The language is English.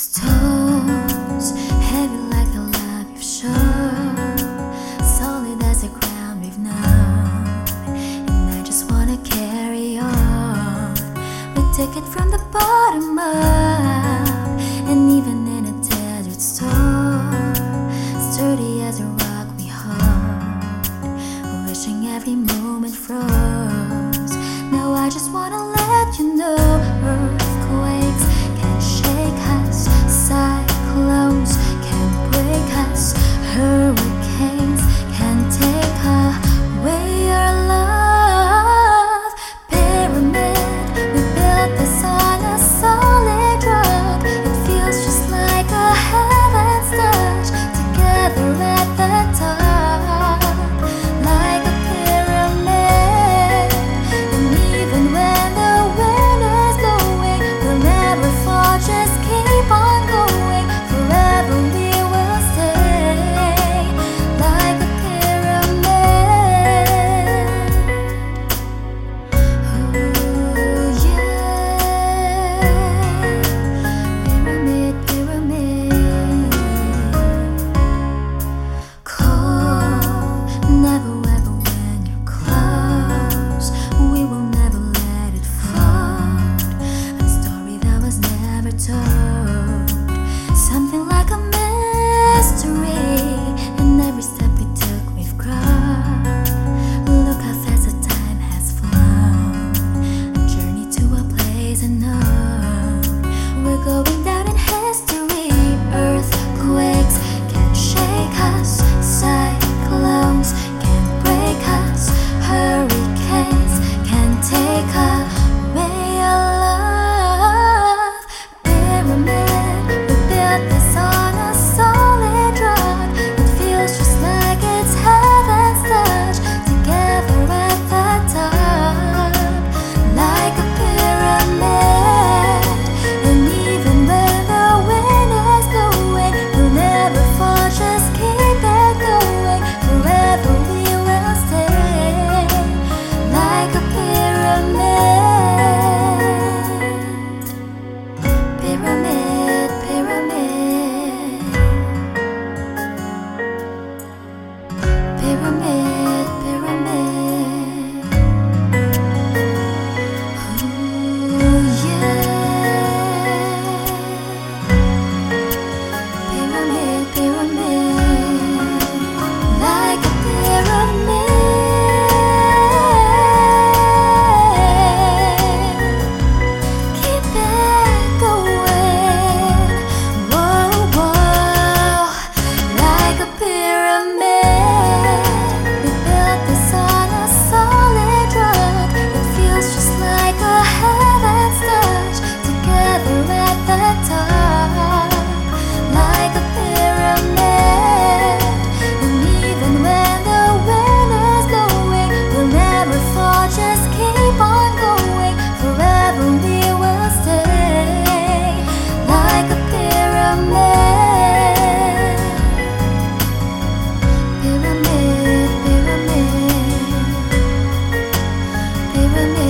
Stones heavy like a love you've shown, solid as the ground we've known. And I just wanna carry on. We take it from the bottom up, and even in a desert storm, sturdy as a rock we hold. Wishing every moment froze. Now I just wanna let you know. happening